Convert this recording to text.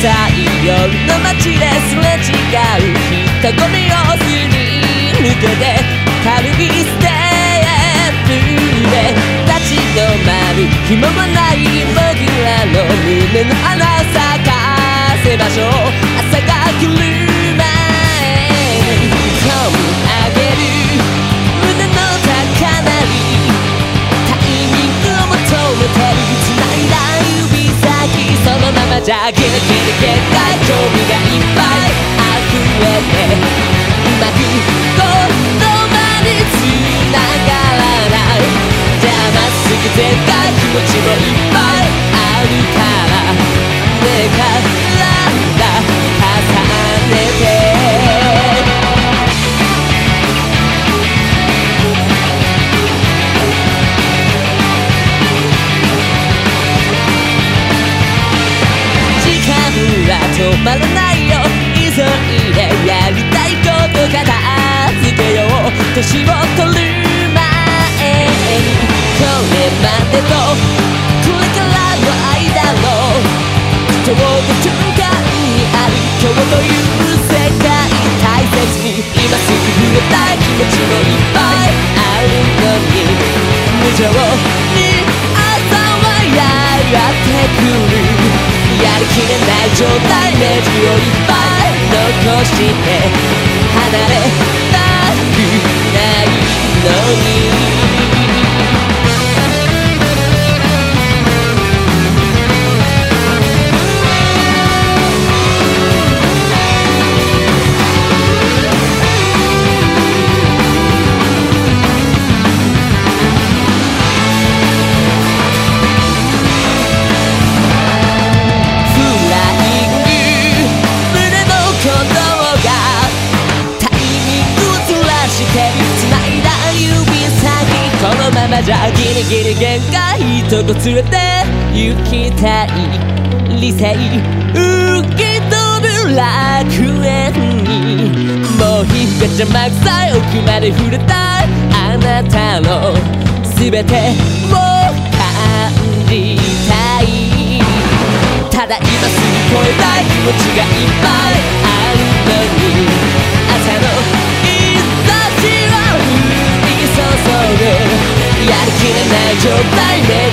さい夜の街ですれ違う人混みをすり抜けて軽いステップで立ち止まる暇もない僕らの胸の花咲かせましょうのままじゃギリギリ限界興味がいっぱい。溢れてうまくまでとこれからの間のちょうど瞬間にある今日という世界大切に今すぐ触れたい気持ちもいっぱいあるのに無情に朝はやってくるやりきれない状態ネジをいっぱい残して離れじゃギリギリ限界とこ連れて行きたい理性受け取る楽園にもう日が邪魔くさい奥まで触れたいあなたの全てを感じたいただ今すぐ超えたい気持ちがいっぱいあるのに朝のぐ